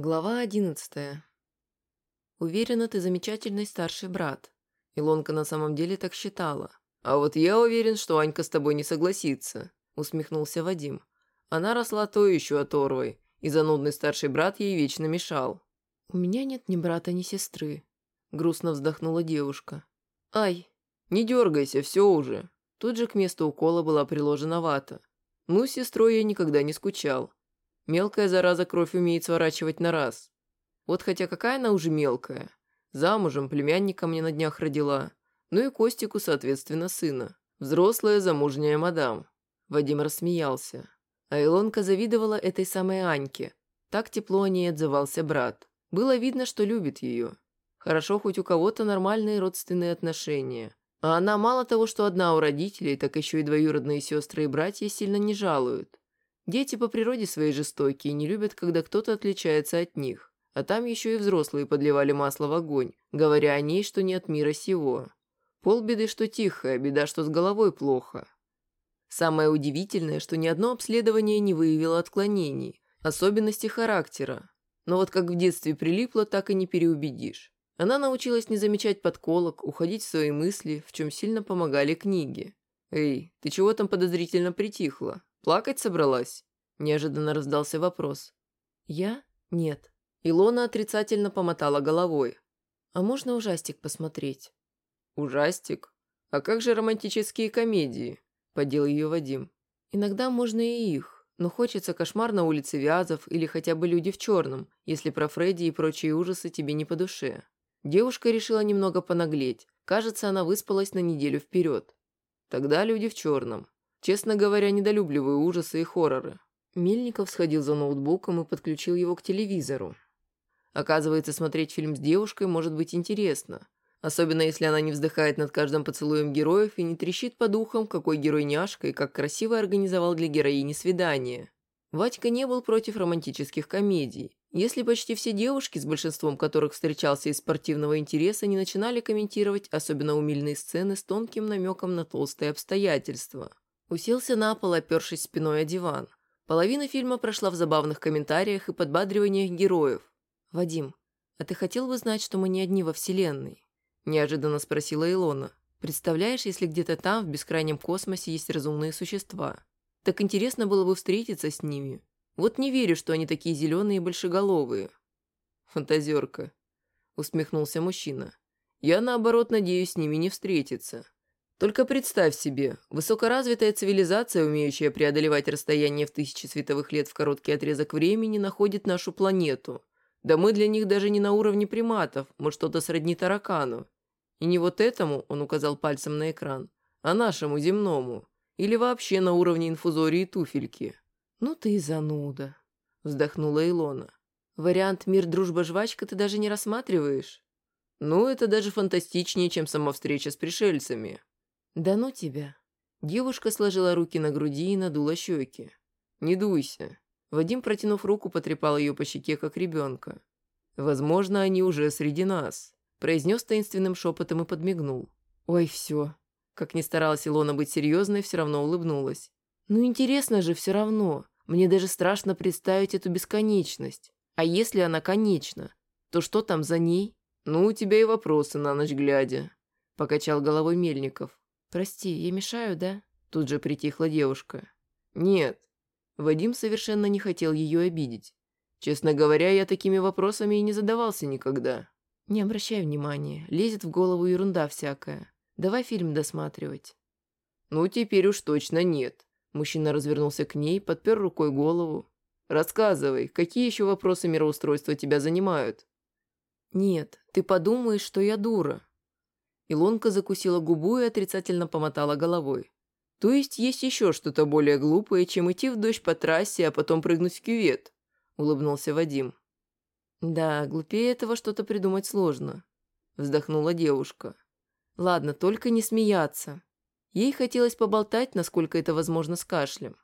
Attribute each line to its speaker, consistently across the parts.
Speaker 1: Глава одиннадцатая. Уверена, ты замечательный старший брат. Илонка на самом деле так считала. А вот я уверен, что Анька с тобой не согласится, усмехнулся Вадим. Она росла то еще оторвой, и занудный старший брат ей вечно мешал. У меня нет ни брата, ни сестры, грустно вздохнула девушка. Ай, не дергайся, все уже. Тут же к месту укола была приложена вата. Ну, с сестрой я никогда не скучал. Мелкая зараза кровь умеет сворачивать на раз. Вот хотя какая она уже мелкая. Замужем, племянника мне на днях родила. Ну и Костику, соответственно, сына. Взрослая замужняя мадам. Вадим рассмеялся. А Илонка завидовала этой самой Аньке. Так тепло о ней отзывался брат. Было видно, что любит ее. Хорошо, хоть у кого-то нормальные родственные отношения. А она мало того, что одна у родителей, так еще и двоюродные сестры и братья сильно не жалуют. Дети по природе своей жестокие, не любят, когда кто-то отличается от них. А там еще и взрослые подливали масло в огонь, говоря о ней, что не от мира сего. Полбеды, что тихая, беда, что с головой плохо. Самое удивительное, что ни одно обследование не выявило отклонений, особенностей характера. Но вот как в детстве прилипло, так и не переубедишь. Она научилась не замечать подколок, уходить в свои мысли, в чем сильно помогали книги. «Эй, ты чего там подозрительно притихла? Плакать собралась?» Неожиданно раздался вопрос. «Я? Нет». Илона отрицательно помотала головой. «А можно ужастик посмотреть?» «Ужастик? А как же романтические комедии?» Подел ее Вадим. «Иногда можно и их, но хочется кошмар на улице Вязов или хотя бы люди в черном, если про Фредди и прочие ужасы тебе не по душе». Девушка решила немного понаглеть. Кажется, она выспалась на неделю вперед. Тогда люди в черном. Честно говоря, недолюбливаю ужасы и хорроры. Мельников сходил за ноутбуком и подключил его к телевизору. Оказывается, смотреть фильм с девушкой может быть интересно. Особенно, если она не вздыхает над каждым поцелуем героев и не трещит по духам, какой герой няшка и как красиво организовал для героини свидание. Вадька не был против романтических комедий. Если почти все девушки, с большинством которых встречался из спортивного интереса, не начинали комментировать особенно умильные сцены с тонким намеком на толстые обстоятельства. Уселся на пол, опершись спиной о диван. Половина фильма прошла в забавных комментариях и подбадриваниях героев. «Вадим, а ты хотел бы знать, что мы не одни во Вселенной?» Неожиданно спросила Илона. «Представляешь, если где-то там, в бескрайнем космосе, есть разумные существа? Так интересно было бы встретиться с ними. Вот не верю, что они такие зеленые и большеголовые». «Фантазерка», — усмехнулся мужчина. «Я, наоборот, надеюсь с ними не встретиться». Только представь себе, высокоразвитая цивилизация, умеющая преодолевать расстояние в тысячи световых лет в короткий отрезок времени, находит нашу планету. Да мы для них даже не на уровне приматов, мы что-то сродни таракану. И не вот этому, он указал пальцем на экран, а нашему земному. Или вообще на уровне инфузории туфельки. «Ну ты и зануда», — вздохнула Илона. «Вариант «Мир, дружба, жвачка» ты даже не рассматриваешь?» «Ну, это даже фантастичнее, чем сама встреча с пришельцами», «Да ну тебя!» Девушка сложила руки на груди и надула щеки. «Не дуйся!» Вадим, протянув руку, потрепал ее по щеке, как ребенка. «Возможно, они уже среди нас», произнес таинственным шепотом и подмигнул. «Ой, все!» Как ни старалась Илона быть серьезной, все равно улыбнулась. «Ну интересно же все равно. Мне даже страшно представить эту бесконечность. А если она конечна, то что там за ней?» «Ну, у тебя и вопросы на ночь глядя», — покачал головой Мельников. «Прости, я мешаю, да?» Тут же притихла девушка. «Нет». Вадим совершенно не хотел ее обидеть. Честно говоря, я такими вопросами и не задавался никогда. Не обращай внимания, лезет в голову ерунда всякая. Давай фильм досматривать. Ну, теперь уж точно нет. Мужчина развернулся к ней, подпер рукой голову. Рассказывай, какие еще вопросы мироустройства тебя занимают? Нет, ты подумаешь, что я дура. Илонка закусила губу и отрицательно помотала головой. «То есть есть еще что-то более глупое, чем идти в дождь по трассе, а потом прыгнуть в кювет?» – улыбнулся Вадим. «Да, глупее этого что-то придумать сложно», – вздохнула девушка. «Ладно, только не смеяться». Ей хотелось поболтать, насколько это возможно с кашлем.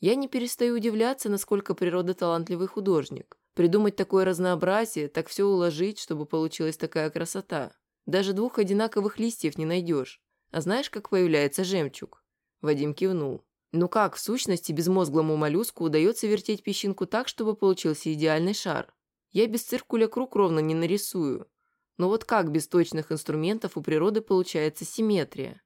Speaker 1: Я не перестаю удивляться, насколько природа талантливый художник. Придумать такое разнообразие, так все уложить, чтобы получилась такая красота. Даже двух одинаковых листьев не найдешь. А знаешь, как появляется жемчуг?» Вадим кивнул. «Ну как, в сущности, безмозглому моллюску удается вертеть песчинку так, чтобы получился идеальный шар? Я без циркуля круг ровно не нарисую. Но вот как без точных инструментов у природы получается симметрия?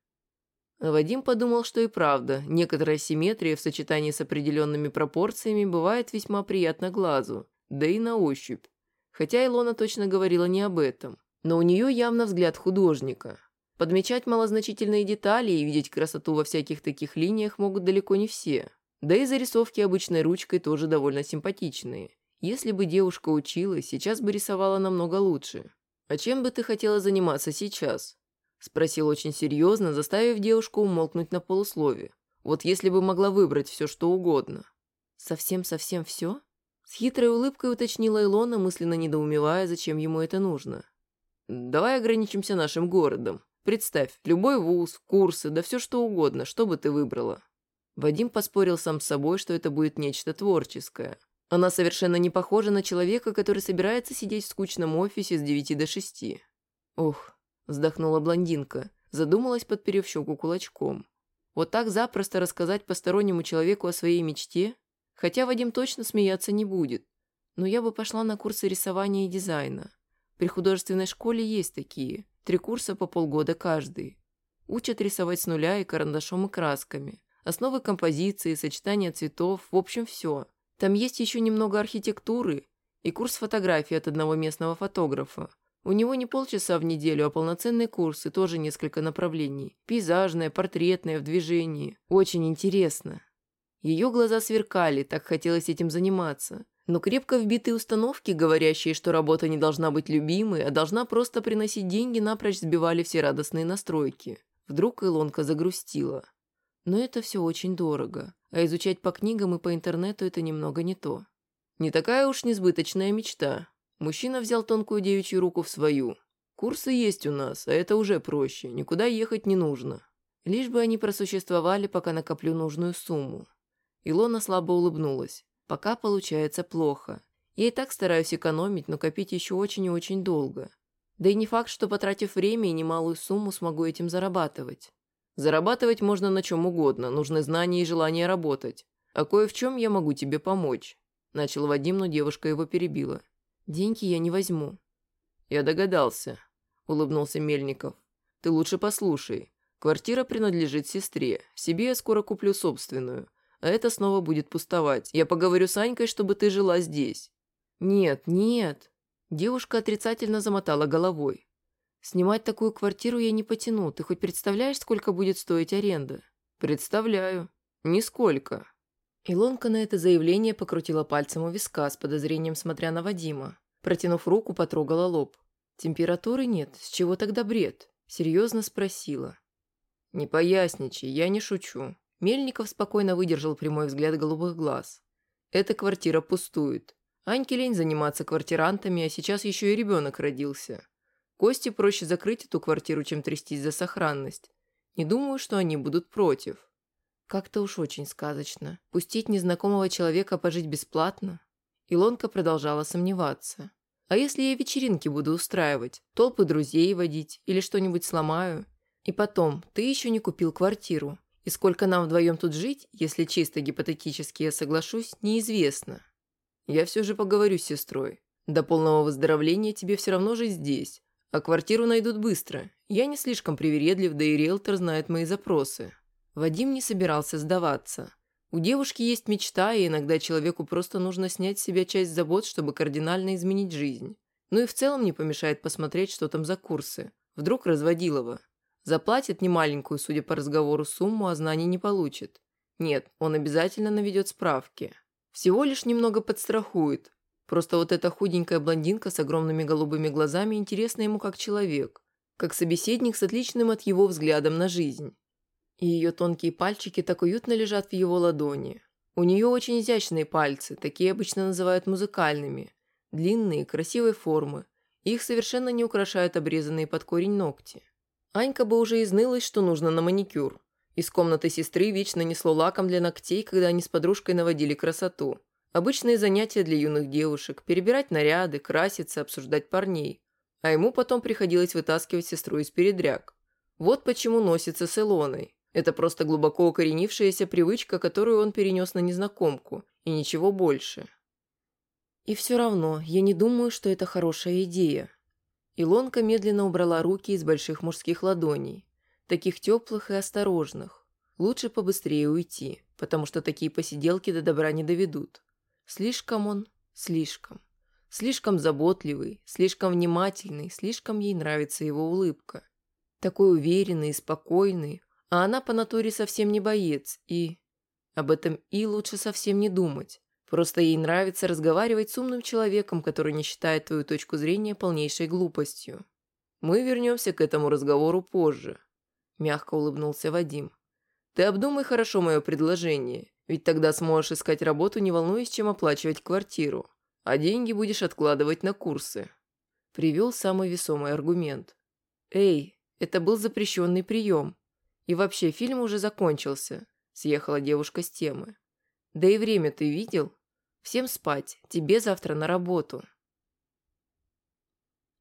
Speaker 1: Вадим подумал, что и правда, некоторая симметрия в сочетании с определенными пропорциями бывает весьма приятна глазу, да и на ощупь. Хотя Илона точно говорила не об этом. Но у нее явно взгляд художника. Подмечать малозначительные детали и видеть красоту во всяких таких линиях могут далеко не все. Да и зарисовки обычной ручкой тоже довольно симпатичные. Если бы девушка училась, сейчас бы рисовала намного лучше. «А чем бы ты хотела заниматься сейчас?» Спросил очень серьезно, заставив девушку умолкнуть на полуслове. Вот если бы могла выбрать все, что угодно. «Совсем-совсем все?» С хитрой улыбкой уточнила Илона, мысленно недоумевая, зачем ему это нужно. «Давай ограничимся нашим городом. Представь, любой вуз, курсы, да все что угодно, что бы ты выбрала». Вадим поспорил сам с собой, что это будет нечто творческое. Она совершенно не похожа на человека, который собирается сидеть в скучном офисе с 9 до 6. Ох, Вздохнула блондинка, задумалась, подперев щеку кулачком. Вот так запросто рассказать постороннему человеку о своей мечте? Хотя Вадим точно смеяться не будет. Но я бы пошла на курсы рисования и дизайна. При художественной школе есть такие. Три курса по полгода каждый. Учат рисовать с нуля и карандашом и красками. Основы композиции, сочетания цветов, в общем, все. Там есть еще немного архитектуры и курс фотографии от одного местного фотографа. У него не полчаса в неделю, а полноценные курсы, тоже несколько направлений. Пейзажное, портретное, в движении. Очень интересно. Ее глаза сверкали, так хотелось этим заниматься. Но крепко вбитые установки, говорящие, что работа не должна быть любимой, а должна просто приносить деньги, напрочь сбивали все радостные настройки. Вдруг Илонка загрустила. Но это все очень дорого, а изучать по книгам и по интернету это немного не то. Не такая уж несбыточная мечта, Мужчина взял тонкую девичью руку в свою. «Курсы есть у нас, а это уже проще. Никуда ехать не нужно. Лишь бы они просуществовали, пока накоплю нужную сумму». Илона слабо улыбнулась. «Пока получается плохо. Я и так стараюсь экономить, но копить еще очень и очень долго. Да и не факт, что, потратив время и немалую сумму, смогу этим зарабатывать. Зарабатывать можно на чем угодно, нужны знания и желание работать. А кое в чем я могу тебе помочь». Начал Вадим, но девушка его перебила. Деньги я не возьму». «Я догадался», — улыбнулся Мельников. «Ты лучше послушай. Квартира принадлежит сестре. Себе я скоро куплю собственную. А это снова будет пустовать. Я поговорю с Анькой, чтобы ты жила здесь». «Нет, нет». Девушка отрицательно замотала головой. «Снимать такую квартиру я не потяну. Ты хоть представляешь, сколько будет стоить аренда?» «Представляю. Нисколько». Илонка на это заявление покрутила пальцем у виска с подозрением, смотря на Вадима. Протянув руку, потрогала лоб. «Температуры нет. С чего тогда бред?» Серьезно спросила. «Не поясничай, я не шучу». Мельников спокойно выдержал прямой взгляд голубых глаз. «Эта квартира пустует. Аньке лень заниматься квартирантами, а сейчас еще и ребенок родился. Кости проще закрыть эту квартиру, чем трястись за сохранность. Не думаю, что они будут против. Как-то уж очень сказочно. Пустить незнакомого человека пожить бесплатно? Илонка продолжала сомневаться. А если я вечеринки буду устраивать, толпы друзей водить или что-нибудь сломаю? И потом, ты еще не купил квартиру. И сколько нам вдвоем тут жить, если чисто гипотетически я соглашусь, неизвестно. Я все же поговорю с сестрой. До полного выздоровления тебе все равно жить здесь. А квартиру найдут быстро. Я не слишком привередлив, да и риэлтор знает мои запросы. Вадим не собирался сдаваться. У девушки есть мечта, и иногда человеку просто нужно снять с себя часть забот, чтобы кардинально изменить жизнь. Ну и в целом не помешает посмотреть, что там за курсы. Вдруг разводилова. Заплатит немаленькую, судя по разговору, сумму, а знаний не получит. Нет, он обязательно наведет справки. Всего лишь немного подстрахует. Просто вот эта худенькая блондинка с огромными голубыми глазами интересна ему как человек. Как собеседник с отличным от его взглядом на жизнь и ее тонкие пальчики так уютно лежат в его ладони. У нее очень изящные пальцы, такие обычно называют музыкальными. Длинные, красивой формы. Их совершенно не украшают обрезанные под корень ногти. Анька бы уже изнылась, что нужно на маникюр. Из комнаты сестры вечно несло лаком для ногтей, когда они с подружкой наводили красоту. Обычные занятия для юных девушек – перебирать наряды, краситься, обсуждать парней. А ему потом приходилось вытаскивать сестру из передряг. Вот почему носится с Илоной. Это просто глубоко укоренившаяся привычка, которую он перенес на незнакомку, и ничего больше. И все равно я не думаю, что это хорошая идея. Илонка медленно убрала руки из больших мужских ладоней, таких теплых и осторожных. Лучше побыстрее уйти, потому что такие посиделки до добра не доведут. Слишком он, слишком. Слишком заботливый, слишком внимательный, слишком ей нравится его улыбка. Такой уверенный и спокойный, а она по натуре совсем не боец, и... Об этом и лучше совсем не думать. Просто ей нравится разговаривать с умным человеком, который не считает твою точку зрения полнейшей глупостью. Мы вернемся к этому разговору позже. Мягко улыбнулся Вадим. Ты обдумай хорошо мое предложение, ведь тогда сможешь искать работу, не волнуясь, чем оплачивать квартиру. А деньги будешь откладывать на курсы. Привел самый весомый аргумент. Эй, это был запрещенный прием. И вообще, фильм уже закончился. Съехала девушка с темы. Да и время ты видел? Всем спать, тебе завтра на работу.